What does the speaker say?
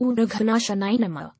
Unughanashanainama.